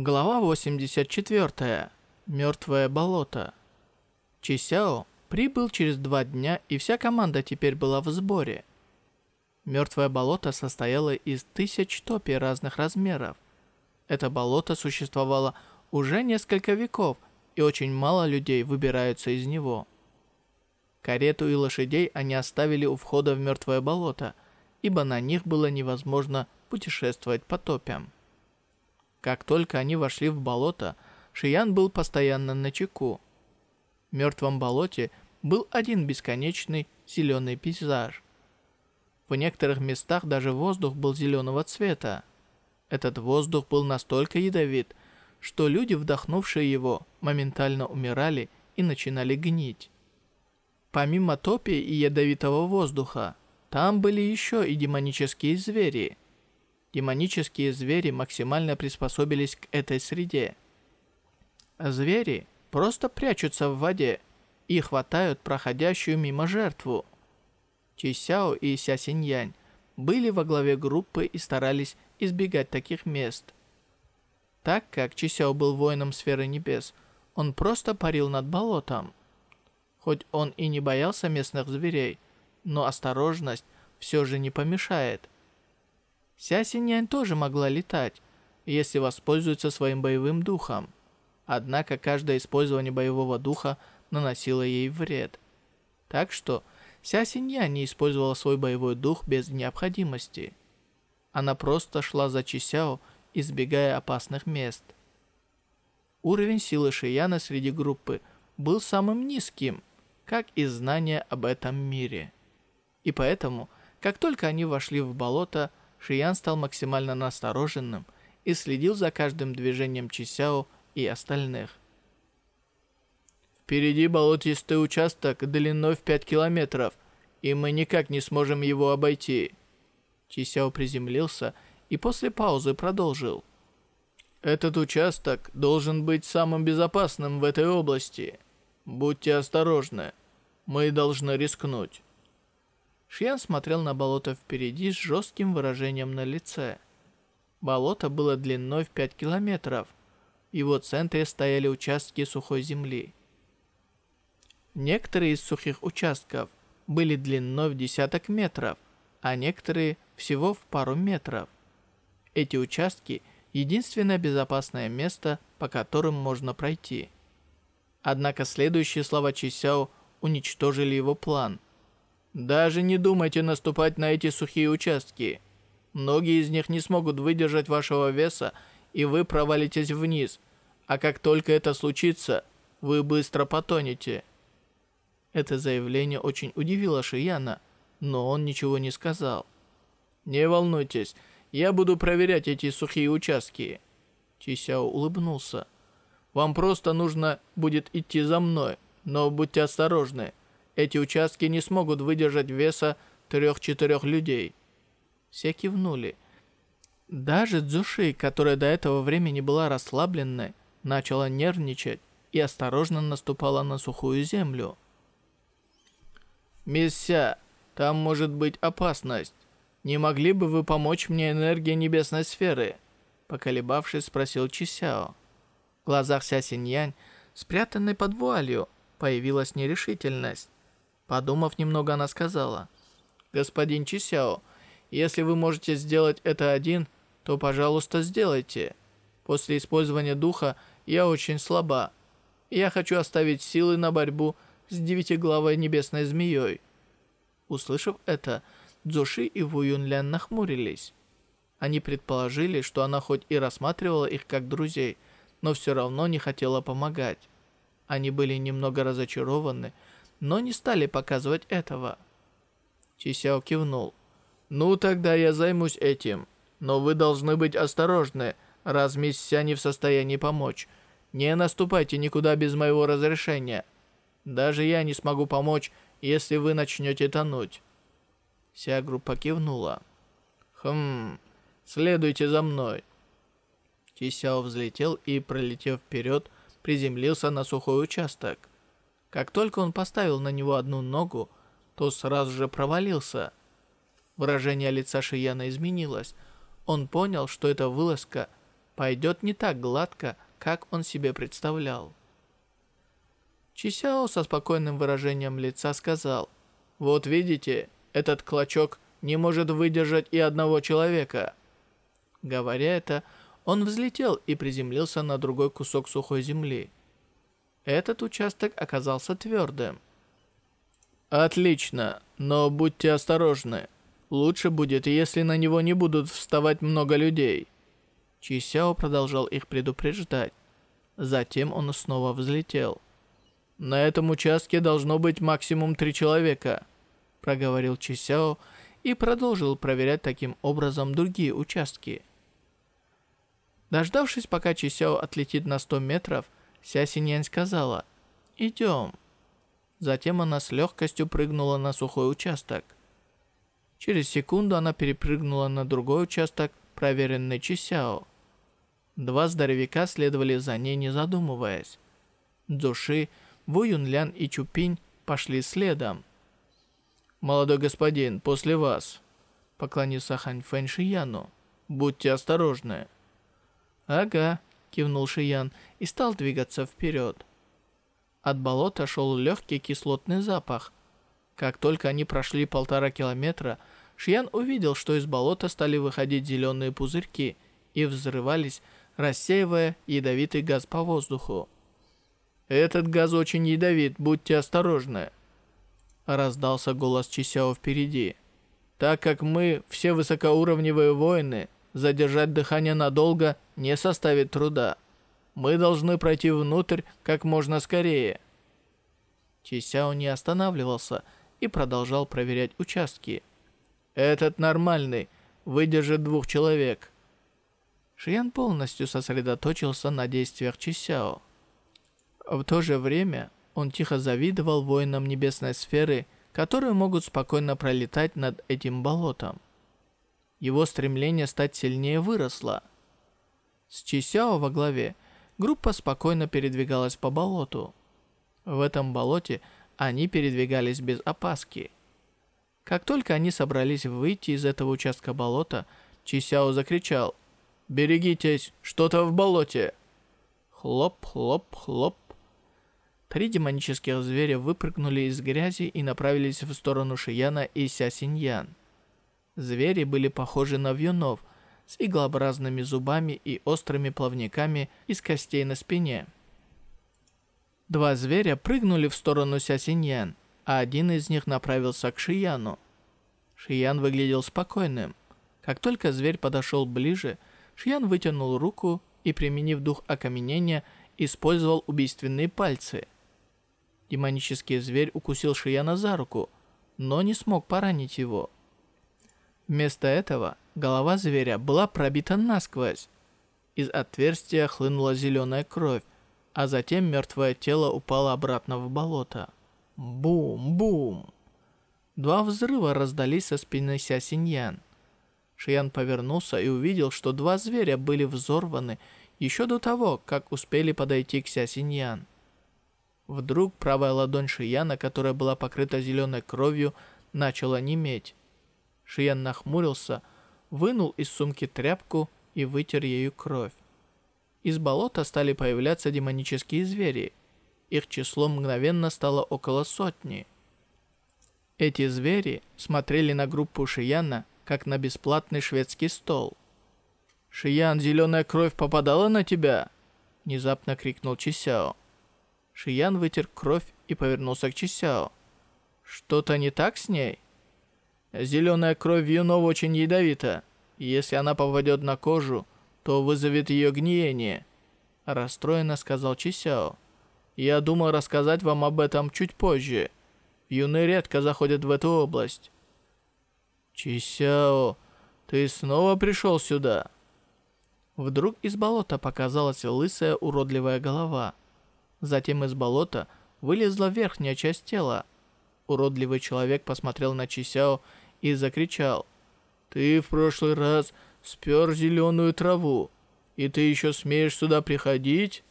Глава 84. Мертвое болото. Чисяо прибыл через два дня, и вся команда теперь была в сборе. Мертвое болото состояло из тысяч топий разных размеров. Это болото существовало уже несколько веков, и очень мало людей выбираются из него. Карету и лошадей они оставили у входа в мертвое болото, ибо на них было невозможно путешествовать по топям. Как только они вошли в болото, Шиян был постоянно на чеку. В мертвом болоте был один бесконечный зеленый пейзаж. В некоторых местах даже воздух был зеленого цвета. Этот воздух был настолько ядовит, что люди, вдохнувшие его, моментально умирали и начинали гнить. Помимо топи и ядовитого воздуха, там были еще и демонические звери – демонические звери максимально приспособились к этой среде. Звери просто прячутся в воде и хватают проходящую мимо жертву. Чисяо и Ся Синьянь были во главе группы и старались избегать таких мест. Так как Чисяо был воином сферы небес, он просто парил над болотом. Хоть он и не боялся местных зверей, но осторожность все же не помешает – Ся Синьянь тоже могла летать, если воспользуется своим боевым духом. Однако каждое использование боевого духа наносило ей вред. Так что Ся Синьянь не использовала свой боевой дух без необходимости. Она просто шла за Чисяо, избегая опасных мест. Уровень силы Шияна среди группы был самым низким, как и знание об этом мире. И поэтому, как только они вошли в болото, Шиян стал максимально настороженным и следил за каждым движением Чисяо и остальных. Впереди болотистый участок длиной в 5 километров, и мы никак не сможем его обойти. Чисяо приземлился и после паузы продолжил. Этот участок должен быть самым безопасным в этой области. Будьте осторожны. Мы должны рискнуть. Шиян смотрел на болото впереди с жестким выражением на лице. Болото было длиной в 5 километров. В его центре стояли участки сухой земли. Некоторые из сухих участков были длиной в десяток метров, а некоторые всего в пару метров. Эти участки – единственное безопасное место, по которым можно пройти. Однако следующие слова Чисяо уничтожили его план – даже не думайте наступать на эти сухие участки. Многие из них не смогут выдержать вашего веса, и вы провалитесь вниз. А как только это случится, вы быстро потонете. Это заявление очень удивило Шияна, но он ничего не сказал. «Не волнуйтесь, я буду проверять эти сухие участки». Чисяо улыбнулся. «Вам просто нужно будет идти за мной, но будьте осторожны. Эти участки не смогут выдержать веса трех-четырех людей. Все кивнули. Даже Цзуши, которая до этого времени была расслабленной, начала нервничать и осторожно наступала на сухую землю. «Мисс Ся, там может быть опасность. Не могли бы вы помочь мне энергией небесной сферы?» Поколебавшись, спросил Чисяо. В глазах Ся Синьянь, спрятанной под вуалью, появилась нерешительность. Подумав немного, она сказала, «Господин Чисяо, если вы можете сделать это один, то, пожалуйста, сделайте. После использования духа я очень слаба. Я хочу оставить силы на борьбу с девятиглавой небесной змеей». Услышав это, Цзуши и Ву Юнлян нахмурились. Они предположили, что она хоть и рассматривала их как друзей, но все равно не хотела помогать. Они были немного разочарованы, но не стали показывать этого. Чисяо кивнул. «Ну, тогда я займусь этим. Но вы должны быть осторожны, раз мисс не в состоянии помочь. Не наступайте никуда без моего разрешения. Даже я не смогу помочь, если вы начнете тонуть». Вся группа кивнула. «Хм, следуйте за мной». Чисяо взлетел и, пролетев вперед, приземлился на сухой участок. Как только он поставил на него одну ногу, то сразу же провалился. Выражение лица Шияна изменилось. Он понял, что эта вылазка пойдет не так гладко, как он себе представлял. Чисяо со спокойным выражением лица сказал, «Вот видите, этот клочок не может выдержать и одного человека». Говоря это, он взлетел и приземлился на другой кусок сухой земли. Этот участок оказался твердым. «Отлично, но будьте осторожны. Лучше будет, если на него не будут вставать много людей». Чи Сяо продолжал их предупреждать. Затем он снова взлетел. «На этом участке должно быть максимум три человека», проговорил Чи Сяо и продолжил проверять таким образом другие участки. Дождавшись, пока Чи Сяо отлетит на 100 метров, Ся Синьянь сказала «Идем». Затем она с легкостью прыгнула на сухой участок. Через секунду она перепрыгнула на другой участок, проверенный Чисяо. Два здоровяка следовали за ней, не задумываясь. Дзуши, Ву Юнлян и Чупинь пошли следом. «Молодой господин, после вас», — поклонился Хань Фэн Шияну. «Будьте осторожны». «Ага», — кивнул Шиян и стал двигаться вперед. От болота шел легкий кислотный запах. Как только они прошли полтора километра, Шиян увидел, что из болота стали выходить зеленые пузырьки и взрывались, рассеивая ядовитый газ по воздуху. «Этот газ очень ядовит, будьте осторожны!» Раздался голос Чисяо впереди. «Так как мы все высокоуровневые воины, задержать дыхание надолго не составит труда. Мы должны пройти внутрь как можно скорее». Чисяо не останавливался и продолжал проверять участки. «Этот нормальный, выдержит двух человек». Шиян полностью сосредоточился на действиях Чисяо. В то же время он тихо завидовал воинам небесной сферы, которые могут спокойно пролетать над этим болотом. Его стремление стать сильнее выросло. С Чисяо во главе – группа спокойно передвигалась по болоту. В этом болоте они передвигались без опаски. Как только они собрались выйти из этого участка болота, Чисяо закричал «Берегитесь, что-то в болоте!» Хлоп, хлоп, хлоп. Три демонических зверя выпрыгнули из грязи и направились в сторону Шияна и Ся Синьян. Звери были похожи на вьюнов, с иглообразными зубами и острыми плавниками из костей на спине. Два зверя прыгнули в сторону Сясиньян, а один из них направился к Шияну. Шиян выглядел спокойным. Как только зверь подошел ближе, Шиян вытянул руку и, применив дух окаменения, использовал убийственные пальцы. Демонический зверь укусил Шияна за руку, но не смог поранить его. Вместо этого голова зверя была пробита насквозь. Из отверстия хлынула зеленая кровь, а затем мертвое тело упало обратно в болото. Бум-бум! Два взрыва раздались со спины Ся Синьян. Шиян повернулся и увидел, что два зверя были взорваны еще до того, как успели подойти к Ся Синьян. Вдруг правая ладонь Шияна, которая была покрыта зеленой кровью, начала неметь. Шиян нахмурился, вынул из сумки тряпку и вытер ею кровь. Из болота стали появляться демонические звери. Их число мгновенно стало около сотни. Эти звери смотрели на группу Шияна, как на бесплатный шведский стол. «Шиян, зеленая кровь попадала на тебя?» Внезапно крикнул Чисяо. Шиян вытер кровь и повернулся к Чисяо. «Что-то не так с ней?» Зеленая кровь юнов очень ядовита. Если она попадет на кожу, то вызовет ее гниение. Расстроенно сказал Чисяо. Я думал рассказать вам об этом чуть позже. Юны редко заходят в эту область. Чисяо, ты снова пришел сюда? Вдруг из болота показалась лысая уродливая голова. Затем из болота вылезла верхняя часть тела. Уродливый человек посмотрел на Чисяо и закричал. «Ты в прошлый раз спер зеленую траву, и ты еще смеешь сюда приходить?»